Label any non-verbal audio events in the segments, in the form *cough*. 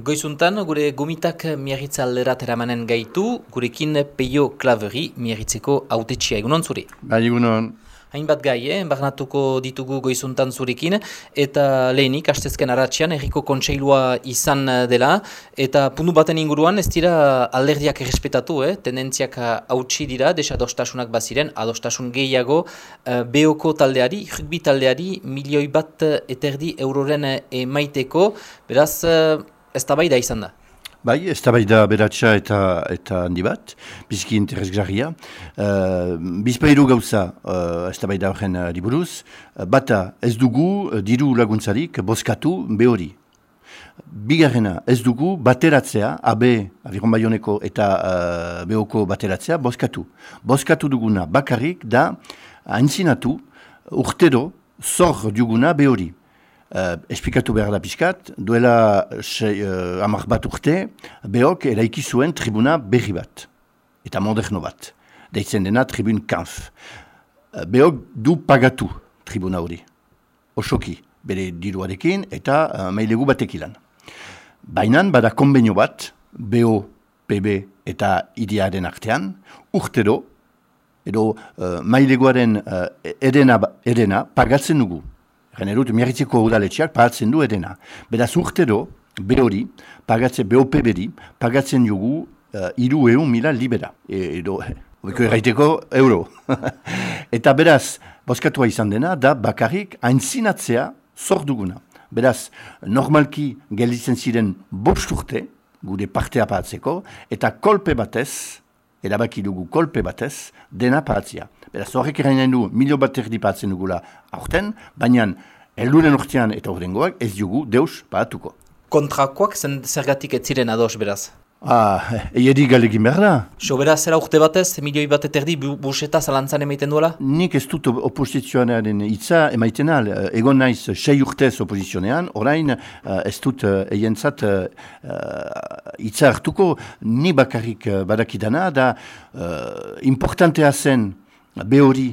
Goizuntan, gure gomitak miarritza aldera teramanen gaitu, gurekin peio klaveri miarritzeko autetxia. Egunon zuri? Bai, egunon. Hainbat gai, eh? barnatuko ditugu goizuntan zurekin, eta lehenik, hastezken aratxian, erriko kontseilua izan dela, eta puntu baten inguruan ez dira alderdiak errespetatu, eh? tendentziak hautsi dira, desa adostasunak baziren, adostasun gehiago, uh, beoko taldeari, rugbi taldeari, milioi bat eterdi euroren emaiteko, beraz, ez da bai da izan da. Bai, ez da beratxa eta, eta handi bat, biziki interesgarria. Uh, Bizpairu gauza uh, ez da horren liburuz. Uh, bata ez dugu diru laguntzarik boskatu behori. Bigarrena ez dugu bateratzea, AB, Abiron Bayoneko eta uh, Beoko bateratzea, boskatu. Boskatu duguna bakarrik da haintzinatu urtero zor duguna behori. Uh, esplikatu behar da pixkat, duela uh, amak bat urte, behok eraiki zuen tribuna berri bat, eta moderno bat, deitzen dena tribun kanf. Uh, behok du pagatu tribuna hori, osoki, bere diruarekin eta uh, mailegu batek ilan. Baina bada konbenio bat, BO, PB eta idearen artean, urtero, edo uh, maileguaren uh, edena, edena pagatzen dugu. Gane dut, miarritzeko udaletxeak pagatzen du edena. Beraz urtero, behori, pagatzen, BOPB-di, pagatzen dugu uh, iru eun mila libera. E, edo, obeko erraiteko, euro. *laughs* Eta beraz, boskatua izan dena, da bakarrik aintzinatzea zor duguna. Beraz, normalki gelditzen ziren bost urte, gure partea pagatzeko, eta kolpe batez, erabaki dugu kolpe batez, dena pagatzea. Beraz, horrek erainen du, milio bat erdi pagatzen dugula aurten, baina elduren urtean eta urdengoak ez dugu deus pagatuko. Kontrakoak zergatik ez ziren ados, beraz? Ah, eieri galegin behar da. So, beraz, zera urte batez, milioi bat eterdi buseta zalantzan emaiten duela? Nik ez dut oposizionearen hitza emaiten al. Egon naiz sei urtez oposizionean, orain ez dut eientzat hitza hartuko, ni bakarrik badakidana, da uh, importantea zen behori,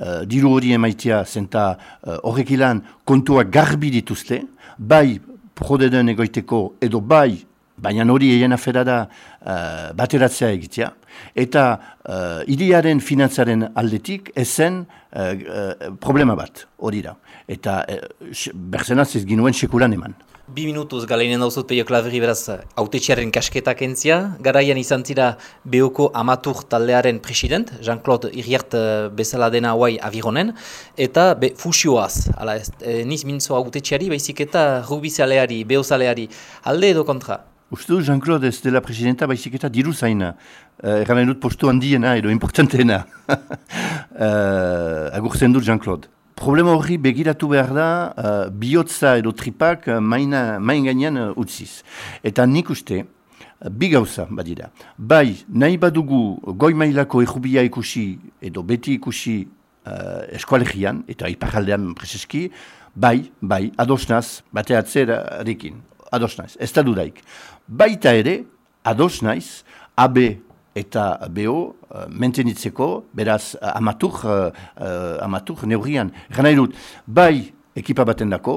uh, diru hori emaitea zenta uh, ilan kontuak garbi dituzte, bai prodeden egoiteko edo bai baina hori egin afera da uh, bateratzea egitea. Eta uh, idearen finantzaren aldetik ezen uh, uh, problema bat hori da. Eta uh, berzenaz ez ginuen sekulan eman. Bi minutuz galeinen dauzut peio klaveri beraz autetxiaren kasketak entzia. Garaian izan zira Beoko Amatur taldearen president, Jean-Claude Iriart bezala dena hauai avironen, eta be, fusioaz, ala ez, e, niz mintzo autetxiari, baizik eta rubizaleari, beozaleari, alde edo kontra? Uste du, Jean-Claude ez dela presidenta baizik eta diru zaina. Uh, dut postu handiena edo importanteena. uh, *laughs* agurtzen dut Jean-Claude. Problema horri begiratu behar da uh, bihotza edo tripak uh, maina, main gainean uh, utziz. Eta nik uste, bi gauza badira. Bai, nahi badugu goi mailako errubia ikusi edo beti ikusi uh, eskualegian, eta iparaldean prezeski, bai, bai, adosnaz, bateatzera adekin adosnaiz, ez da dudaik. Baita ere, adosnaiz, AB eta BO uh, mentenitzeko, beraz uh, amatur, uh, amatur neurrian. Gana dut, bai ekipa baten dako,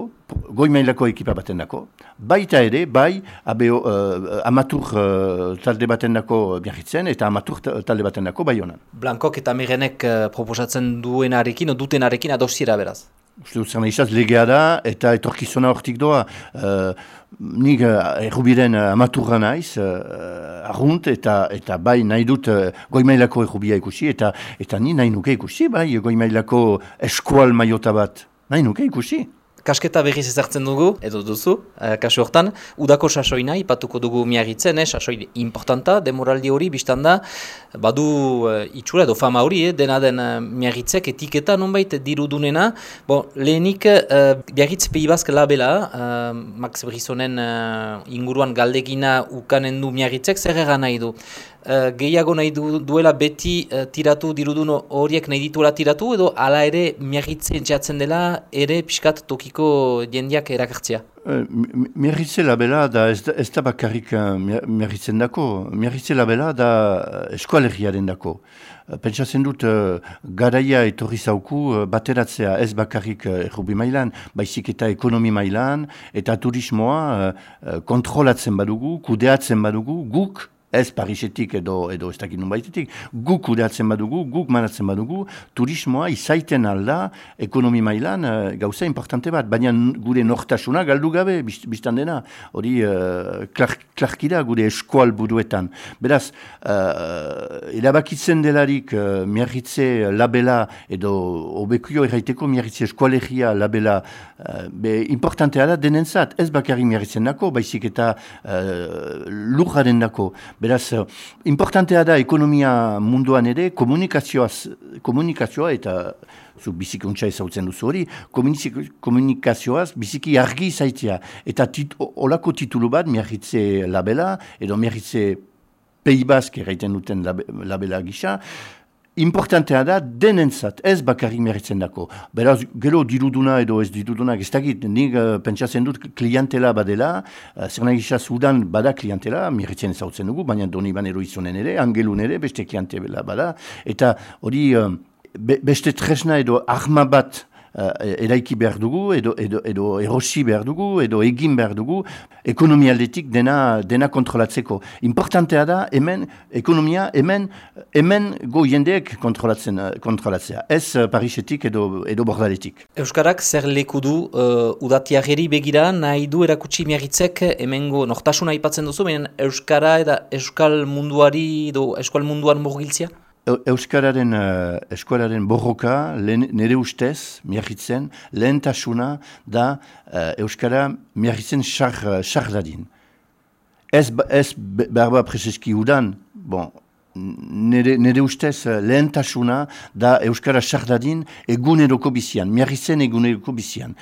goi mailako ekipa baten dako, baita ere, bai ABO, uh, amatur uh, talde baten dako biarritzen eta amatur talde baten dako bai honan. Blankok eta Mirenek uh, proposatzen duenarekin, dutenarekin adosiera beraz? Uste dut legea da eta etorkizona hortik doa. Uh, nik uh, errubiren uh, amaturra naiz, uh, arrunt eta, eta bai nahi dut uh, goimailako errubia ikusi eta eta ni nahi nuke ikusi, bai goimailako eskual maiota bat. Nahi nuke ikusi kasketa berriz ezartzen dugu, edo duzu, uh, kasu hortan, udako sasoina, ipatuko dugu miagitzen, eh, sasoi importanta, demoraldi hori, biztan da, badu uh, itxura edo fama hori, eh, dena den uh, miagitzek etiketa nonbait dirudunena, bon, lehenik uh, biagitz pehibazk labela, uh, Max Brisonen uh, inguruan galdegina ukanen du miagitzek, zer nahi du? Uh, gehiago nahi du, duela beti uh, tiratu dirudun horiek nahi dituela tiratu edo hala ere miagitzen txatzen dela ere pixkat tokiko jendiak erakartzia? Uh, Miarritze labela da ez ez da bakarrik miarritzen dako, miarritze labela da eskualegiaren dako. Pentsatzen dut, garaia etorri zauku bateratzea ez bakarrik errubi mailan, baizik eta ekonomi mailan, eta turismoa kontrolatzen badugu, kudeatzen badugu, guk, ez Parisetik edo, edo ez dakit baitetik, guk kudeatzen badugu, guk manatzen badugu, turismoa izaiten alda ekonomi mailan uh, gauza importante bat, baina gure nortasuna galdu gabe, biztan dena, hori uh, klarkira gure eskual buruetan. Beraz, uh, erabakitzen delarik uh, miarritze labela edo obekuio erraiteko miarritze eskualegia labela uh, be importantea da denentzat, ez bakarri miarritzen dako, baizik eta uh, lujaren dako, Beraz, eh, importantea da ekonomia munduan ere, komunikazioa eta zu bizikuntza ezautzen duzu hori, komunikazioaz biziki argi zaitzea. Eta tit, olako titulu bat, miarritze labela, edo miarritze peibazk erraiten duten labela gisa, importantea da denentzat, ez bakarrik meritzen dako. Beraz, gero diruduna edo ez diruduna, ez dakit, nik uh, pentsatzen dut klientela badela, uh, zer nahi udan bada klientela, meritzen zautzen dugu, baina doni banero izonen ere, angelun ere, beste klientela bada, eta hori uh, beste tresna edo ahma bat eraiki behar dugu, edo, edo, edo erosi behar dugu, edo egin behar dugu, ekonomialdetik dena, dena kontrolatzeko. Importantea da, hemen, ekonomia, hemen, hemen go jendeek kontrolatzen, kontrolatzea. Ez uh, Parisetik edo, edo bordaletik. Euskarak zer leku du uh, udatiageri begira, nahi du erakutsi miagitzek hemengo nortasuna aipatzen duzu, baina Euskara eta Euskal munduari edo Euskal munduan murgiltzia? Euskararen uh, eskualaren borroka, nire ustez, miagitzen, lehentasuna da uh, Euskara miagitzen xar dadin. Ez, ez berba prezeski udan, bon, nire, nire ustez eh, lehentasuna da Euskara Sardadin eguneroko bizian, miarrizen eguneroko bizian.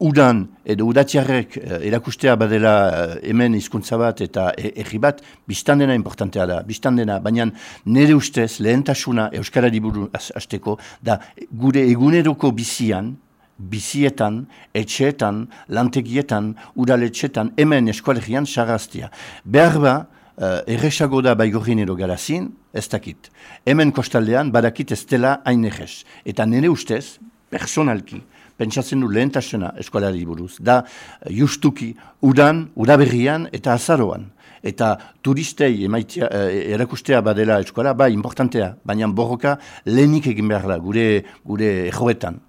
Udan edo udatiarrek eh, erakustea badela eh, hemen hizkuntza bat eta e, erri bat, biztan dena importantea da, biztan dena, baina nire ustez lehentasuna Euskara diburu azteko da gure eguneroko bizian, bizietan, etxeetan, lantegietan, udaletxetan, hemen eskualegian saraztia. Behar ba, uh, erresago da baigorin edo garazin, ez dakit. Hemen kostaldean badakit ez dela hain egez. Eta nire ustez, personalki, pentsatzen du lehentasuna eskualari buruz, da uh, justuki udan, udaberrian eta azaroan. Eta turistei emaitia, uh, erakustea badela eskuala, ba, importantea, baina borroka lehenik egin behar da, gure, gure joetan.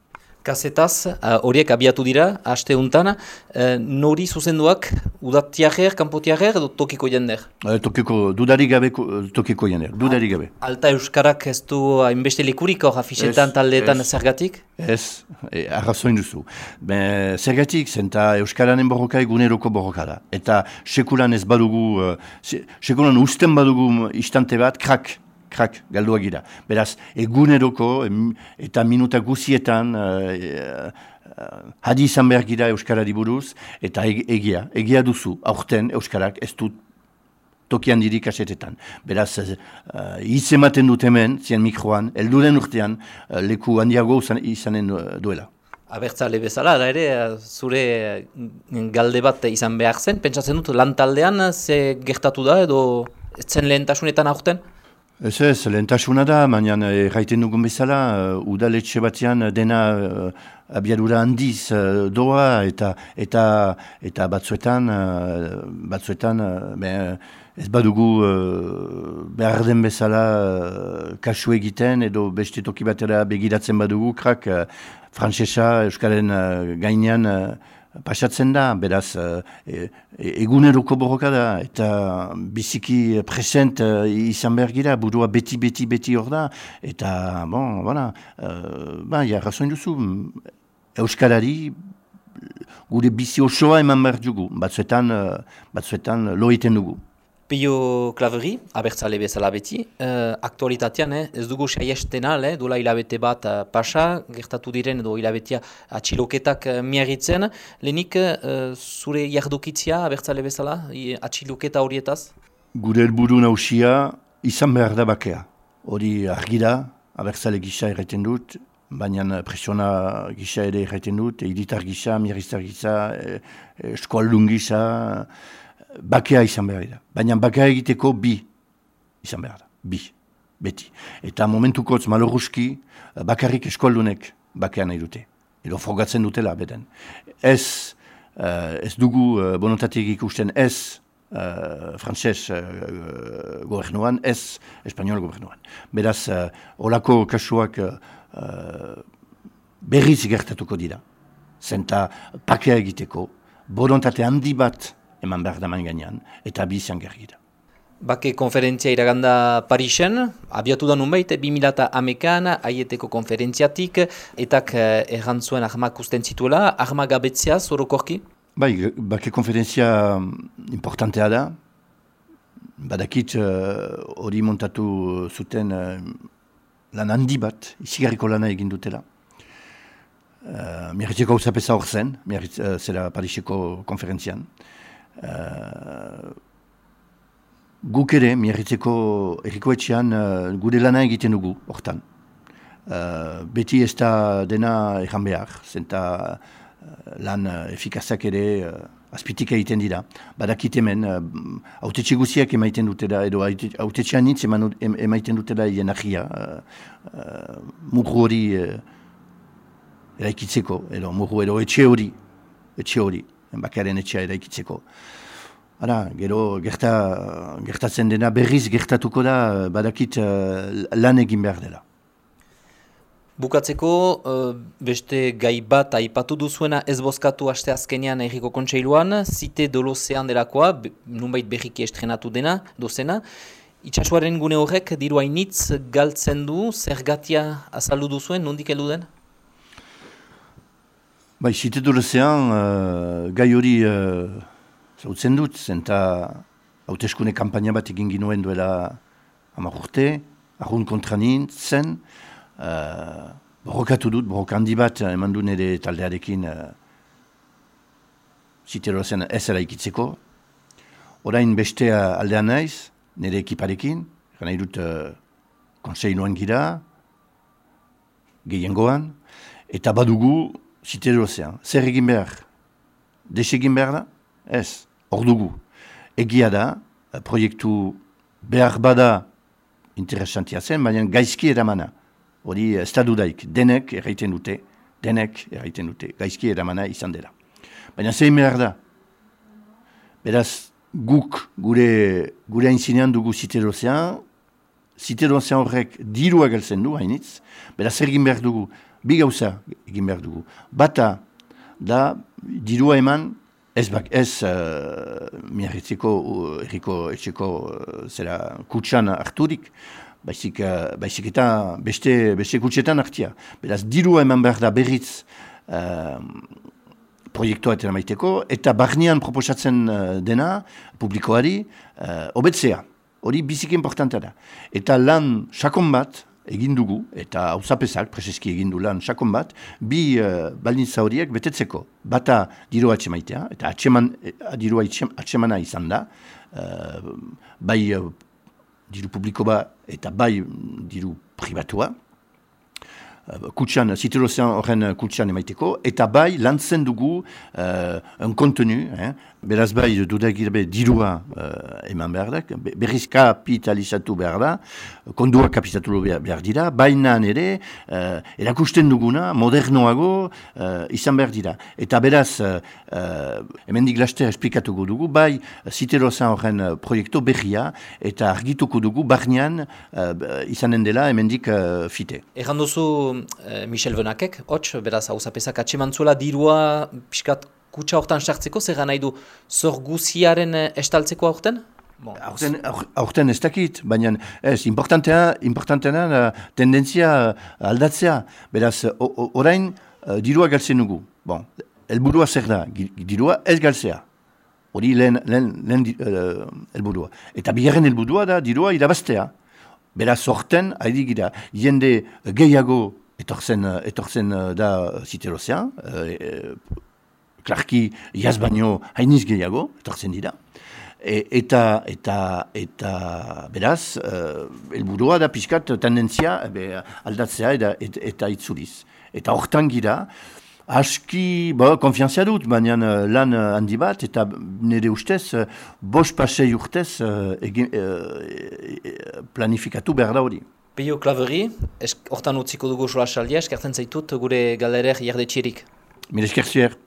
Kazetaz, eh, horiek abiatu dira, haste untan, uh, nori zuzenduak udatiager, kanpotiager edo tokiko jender? Uh, tokiko, dudarik gabe, tokiko jender, dudarik gabe. Alta Euskarak ez du hainbeste likurik hor afisetan taldeetan zergatik? Ez, e, arrazoin duzu. Be, zergatik, zenta Euskaranen borroka eguneroko borroka da. Eta sekulan ez badugu, sekulan usten badugu istante bat, krak, krak galdua gira. Beraz, eguneroko eta minuta guzietan uh, hadi izan behar gira Euskarari buruz, eta egia, egia duzu, aurten Euskarak ez dut tokian dirik asetetan. Beraz, uh, hitz ematen dut hemen, zian mikroan, elduren urtean, leku handiago izanen duela. Abertzale bezala, da ere, zure galde bat izan behar zen, pentsatzen dut, lan taldean ze gertatu da edo zen lehentasunetan aurten? Ez ez, lehentasuna da, baina erraiten dugun bezala, uh, udaletxe batean dena uh, abiadura handiz uh, doa eta eta eta batzuetan, uh, batzuetan uh, ez badugu uh, behar den bezala uh, kasu egiten edo beste toki batera begiratzen badugu, krak, uh, frantzesa, euskaren uh, gainean, pasatzen da, beraz, uh, e, eguneroko borroka da, eta biziki present uh, izan behar gira, burua beti, beti, beti hor da, eta, bon, voilà, uh, ba, ja, razoin duzu, Euskarari, gure bizi osoa eman behar dugu, batzuetan, batzuetan loiten dugu. Pio Klaveri, abertzale bezala beti, uh, aktualitatean eh, ez dugu saiesten al, eh, dola hilabete bat uh, pasa, gertatu diren edo hilabetea atxiloketak uh, miagitzen. Lehenik, uh, zure jardukitzia abertzale bezala, atxiloketa horietaz? Gure helburu nausia izan behar da bakea. Hori argira, abertzale gisa erreten dut, baina presiona gisa ere erraiten dut, editar gisa, miarriztar gisa, e, eskualdun gisa, bakea izan behar da. Baina bakea egiteko bi izan behar da, bi, beti. Eta momentukotz maloruski, bakarrik eskualdunek bakea nahi dute. Edo frogatzen dutela, beden. Ez, ez dugu uh, bonotatik ikusten ez uh, frantzes uh, gobernuan, ez espanol gobernuan. Beraz, uh, olako kasuak uh, berriz gertatuko dira. Zenta pakea egiteko, borontate handi bat eman behar da gainean, eta bizan gergira. Bake konferentzia iraganda Parisen, abiatu da nunbait, 2000 amekan, aieteko konferentziatik, etak errantzuen ahmak usten zituela, ahmak gabetzea, zorokorki? Bai, bake konferentzia importantea da. Badakit eh, hori uh, montatu zuten uh, lan handi bat, izigarriko lana egin dutela. Uh, Miarritzeko hau zapesa hor zen, miarritz, uh, zera Pariseko konferentzian. Guk ere, miarritzeko erikoetxean, uh, gure lana egiten dugu, hortan. Uh, beti ez da dena ejan behar, zenta lan uh, efikazak ere uh, azpitik egiten dira. Badakit hemen, uh, guziak emaiten dutela, edo autetxe anitz emaiten dutela hien ahia, uh, uh, hori eraikitzeko, edo murru edo etxe hori, etxe hori, bakaren etxea eraikitzeko. Hala, gero gerta, gertatzen dena berriz gertatuko da, badakit uh, lan egin behar dela. Bukatzeko, uh, beste gai bat aipatu duzuena ez bozkatu aste azkenean erriko kontseiluan, zite dolozean delakoa, nunbait berriki estrenatu dena, dozena. Itxasuaren gune horrek, diru hainitz galtzen du, zergatia azaldu duzuen, nondik heldu den? Bai, zite dolozean, uh, gai hori uh, zautzen dut, zenta hauteskune kampaina bat egin ginoen duela amagurte, ahun kontra zen, uh, borrokatu dut, borrok handi bat eman du nire taldearekin uh, zitero zen ez ikitzeko. Orain beste aldean naiz, nire ekiparekin, gana irut uh, konseiluan gira, gehiengoan, eta badugu zitero zen. Zer egin behar? Des egin behar da? Ez, hor dugu. Egia da, proiektu behar bada interesantia zen, baina gaizki eramana hori ez da dudaik, denek erraiten dute, denek erraiten dute, gaizki eramana izan dela. Baina zein behar da, beraz guk gure, gure hainzinean dugu ziterozean, ziterozean horrek dirua galtzen du hainitz, beraz egin behar dugu, bi gauza egin behar dugu. Bata da dirua eman, ez bak, ez uh, miarritzeko, uh, erriko etxeko uh, zera kutsan harturik, baizik, uh, baizik eta beste, beste kutsetan hartia. Beraz, dirua eman behar da berriz uh, proiektua eta maiteko, eta barnean proposatzen uh, dena, publikoari, uh, obetzea. Hori bizik importanta da. Eta lan sakon bat, egin dugu, eta hauzapezak, preseski egin du lan sakon bat, bi uh, baldintza horiek betetzeko. Bata dirua atxemaitea, eta atxeman, dirua atxemana izan da, uh, bai diru publiko ba eta bai diru pribatua, uh, kutsan, ziterozean horren kutsan emaiteko, eta bai lantzen dugu uh, un kontenu, eh? Beraz bai dudak dirua uh, eman behar da, berriz kapitalizatu behar da, kondua kapitatu behar dira, baina ere, uh, erakusten duguna, modernoago uh, izan behar dira. Eta beraz, uh, uh, hemen diglaster esplikatuko dugu, bai ziterozan horren proiektu berria, eta argituko dugu, barnean uh, izanen dela hemen dik uh, fite. Egan duzu Michel Venakek, hots, beraz hau zapezak atxemantzuela dirua piskat kutsa hortan sartzeko, zer nahi du zor guziaren eh, estaltzeko aurten? Bon, aurten, ez dakit, baina ez, importantea, importantea uh, tendentzia uh, aldatzea. Beraz, orain uh, dirua galtzen dugu. Bon, elburua zer da, dirua ez galtzea. Hori lehen, lehen, lehen uh, elburua. Eta bigarren elburua da, dirua irabaztea. Beraz, orten, haidi gira, jende gehiago etorzen, etorzen da ziterozean, uh, Klarki, jaz baino hainiz gehiago, etortzen dira. E, eta, eta, eta beraz, uh, elburua da pixkat tendentzia aldatzea eta, eta, eta itzuliz. Eta hortan gira, aski, bo, konfiantzia dut, baina uh, lan uh, handi bat, eta nire ustez, bos pasei urtez egin, uh, planifikatu behar da hori. Pio Klaveri, hortan utziko dugu sola saldia, eskertzen zaitut gure galerer jardetxerik. Mire eskertzier.